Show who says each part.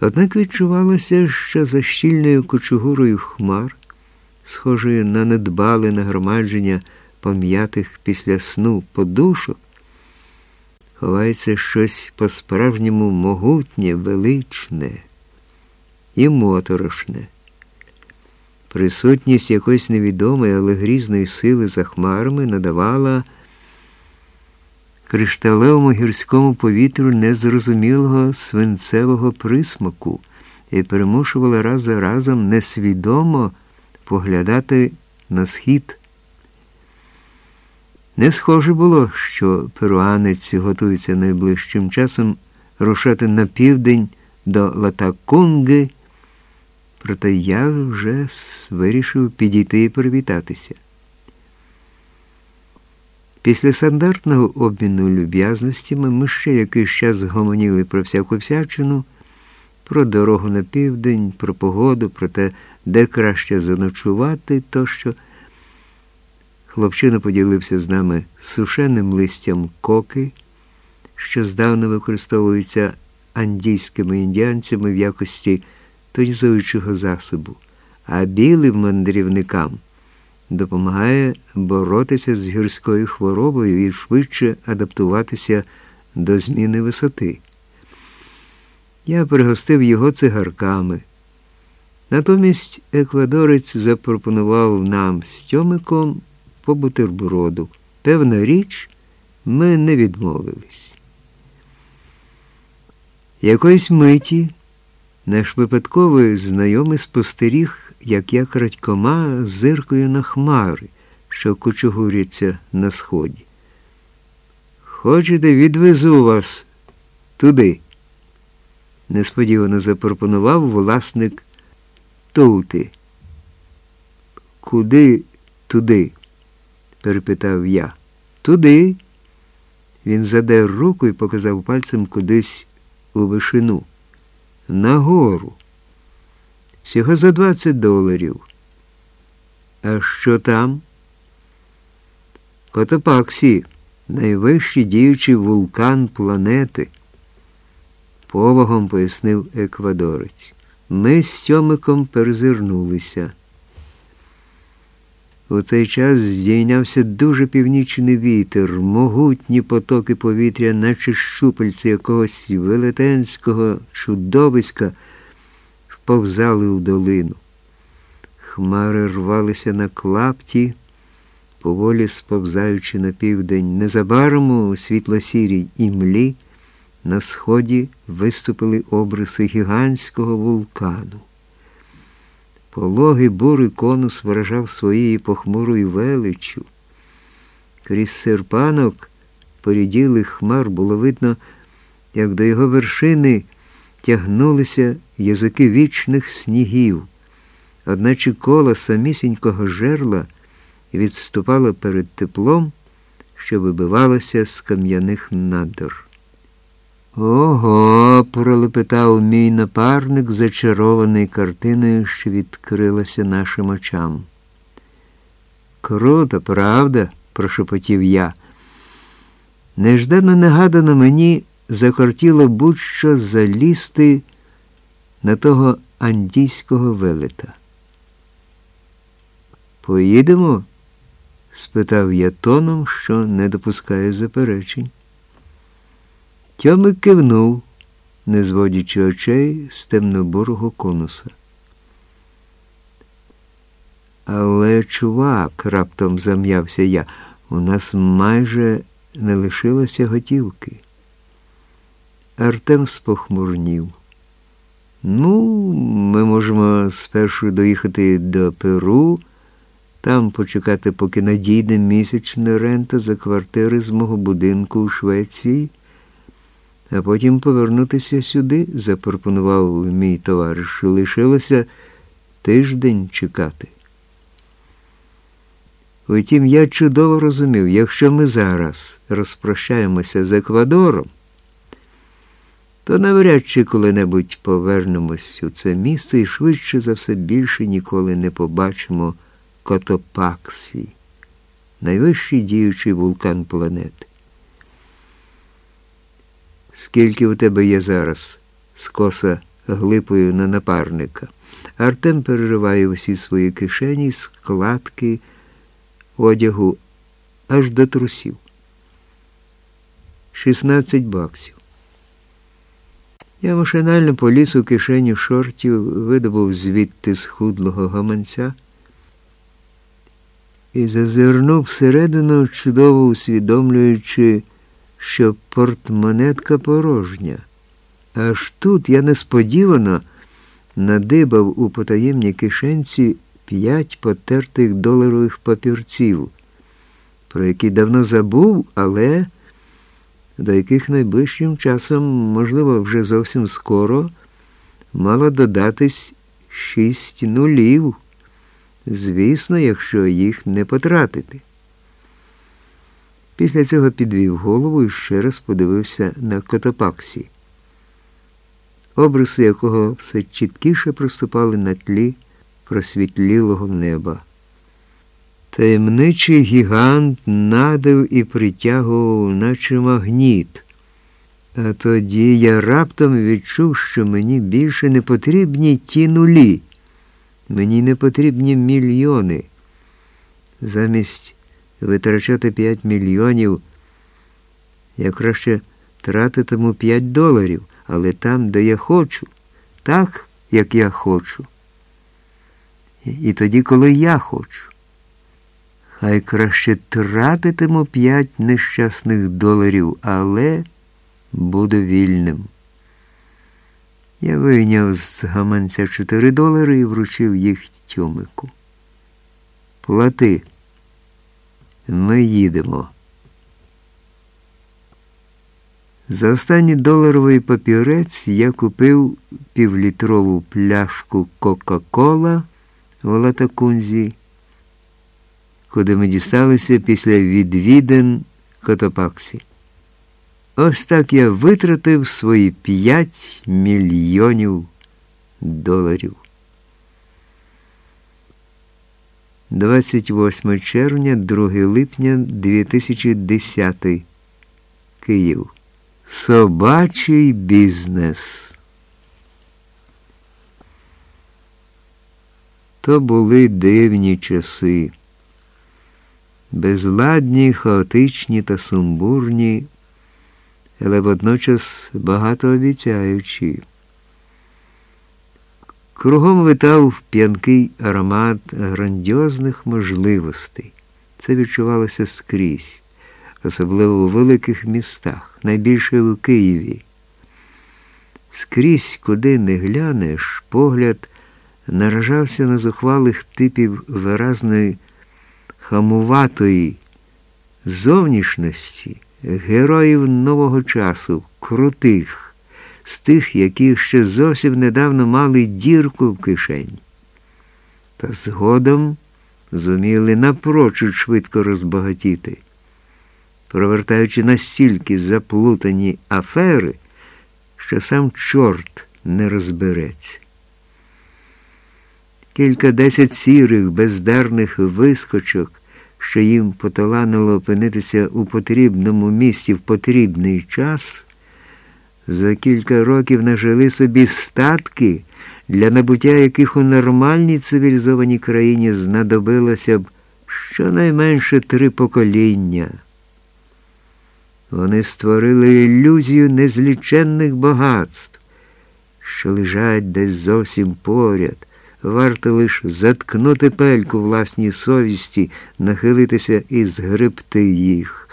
Speaker 1: Однак відчувалося, що за щільною кучугурою хмар, схожою на недбале нагромадження пом'ятих після сну подушок, ховається щось по-справжньому могутнє, величне і моторошне. Присутність якоїсь невідомої, але грізної сили за хмарами надавала кришталевому гірському повітрю незрозумілого свинцевого присмаку і примушувала раз за разом несвідомо поглядати на схід. Не схоже було, що перуанець готується найближчим часом рушати на південь до Латакунги, проте я вже вирішив підійти і привітатися. Після стандартного обміну люб'язностями ми ще якийсь час гомоніли про всяку всячину, про дорогу на південь, про погоду, про те, де краще заночувати тощо. Хлопчина поділився з нами сушеним листям коки, що здавна використовується андійськими індіанцями в якості тонізуючого засобу, а білим мандрівникам допомагає боротися з гірською хворобою і швидше адаптуватися до зміни висоти. Я пригостив його цигарками. Натомість еквадорець запропонував нам з Тьомиком по бутерброду. Певна річ, ми не відмовились. Якоїсь миті наш випадковий знайомий спостеріг як я крадькома зиркою на хмари, що кучугуряться на сході. Хочете, відвезу вас туди? Несподівано запропонував власник Тоути. Куди туди? перепитав я. Туди. Він задер руку і показав пальцем кудись у вишину. Нагору всього за 20 доларів. А що там? Котопаксі, найвищий діючий вулкан планети, повагом пояснив еквадорець. Ми з Тьомиком перезирнулися. У цей час здійнявся дуже північний вітер, могутні потоки повітря, наче щупальці якогось велетенського чудовиська повзали у долину. Хмари рвалися на клапті, поволі сповзаючи на південь. Незабаром у світло-сірій імлі на сході виступили обриси гігантського вулкану. Пологий бурий конус вражав своєю похмурою величчю. Крізь серпанок поріділих хмар було видно, як до його вершини тягнулися язики вічних снігів, одначе коло самісінького жерла відступало перед теплом, що вибивалося з кам'яних надр. Ого, пролепетав мій напарник, зачарований картиною, що відкрилася нашим очам. Круто, правда? прошепотів я. Неждано негадано мені захотіло будь-що залізти на того андійського велета. Поїдемо? спитав я тоном, що не допускає заперечень. Тьомик кивнув, не зводячи очей з темнобурого конуса. Але, чувак, раптом зам'явся я, у нас майже не лишилося готівки. Артем спохмурнів. Ну, ми можемо спершу доїхати до Перу, там почекати, поки надійде місячна рента за квартири з мого будинку у Швеції, а потім повернутися сюди, запропонував мій товариш. Лишилося тиждень чекати. Втім, я чудово розумів, якщо ми зараз розпрощаємося з Еквадором, то навряд чи коли-небудь повернемось у це місце і швидше за все більше ніколи не побачимо Котопаксі, найвищий діючий вулкан планети. Скільки у тебе є зараз? скоса глипою на напарника. Артем перериває усі свої кишені, складки, одягу аж до трусів. 16 баксів. Я машинально поліз у кишеню шортів, видобув звідти схудлого гаманця і зазирнув всередину, чудово усвідомлюючи, що портмонетка порожня. Аж тут я несподівано надибав у потаємній кишенці п'ять потертих доларових папірців, про які давно забув, але до яких найближчим часом, можливо, вже зовсім скоро, мало додатись шість нулів. Звісно, якщо їх не потратити. Після цього підвів голову і ще раз подивився на Котопаксі, обриси якого все чіткіше проступали на тлі просвітлілого неба. Таємничий гігант надив і притягував, наче магніт. А тоді я раптом відчув, що мені більше не потрібні ті нулі. Мені не потрібні мільйони. Замість витрачати 5 мільйонів, я краще тратитиму 5 доларів, але там, де я хочу, так, як я хочу. І тоді, коли я хочу. Хай краще тратитиму 5 нещасних доларів, але буду вільним. Я вийняв з гаманця 4 долари і вручив їх тьомику. Плати. Ми їдемо. За останній доларовий папірець я купив півлітрову пляшку Кока-Кола в Латакунзі, куди ми дісталися після відвідин Котопаксі. Ось так я витратив свої 5 мільйонів доларів. 28 червня, 2 липня 2010 Київ. Собачий бізнес. То були дивні часи, безладні, хаотичні та сумбурні але водночас багатообіцяючі. Кругом витав п'янкий аромат грандіозних можливостей. Це відчувалося скрізь, особливо у великих містах, найбільше у Києві. Скрізь, куди не глянеш, погляд наражався на зухвалих типів виразної хамуватої зовнішності героїв нового часу, крутих, з тих, які ще зовсім недавно мали дірку в кишені. Та згодом зуміли напрочуд швидко розбагатіти, провертаючи настільки заплутані афери, що сам чорт не розбереться. Кілька десять сірих, бездарних вискочок що їм поталанило опинитися у потрібному місці в потрібний час, за кілька років нажили собі статки, для набуття яких у нормальній цивілізованій країні знадобилося б щонайменше три покоління. Вони створили ілюзію незліченних багатств, що лежать десь зовсім поряд. Варто лиш заткнути пельку власній совісті, нахилитися і згребти їх.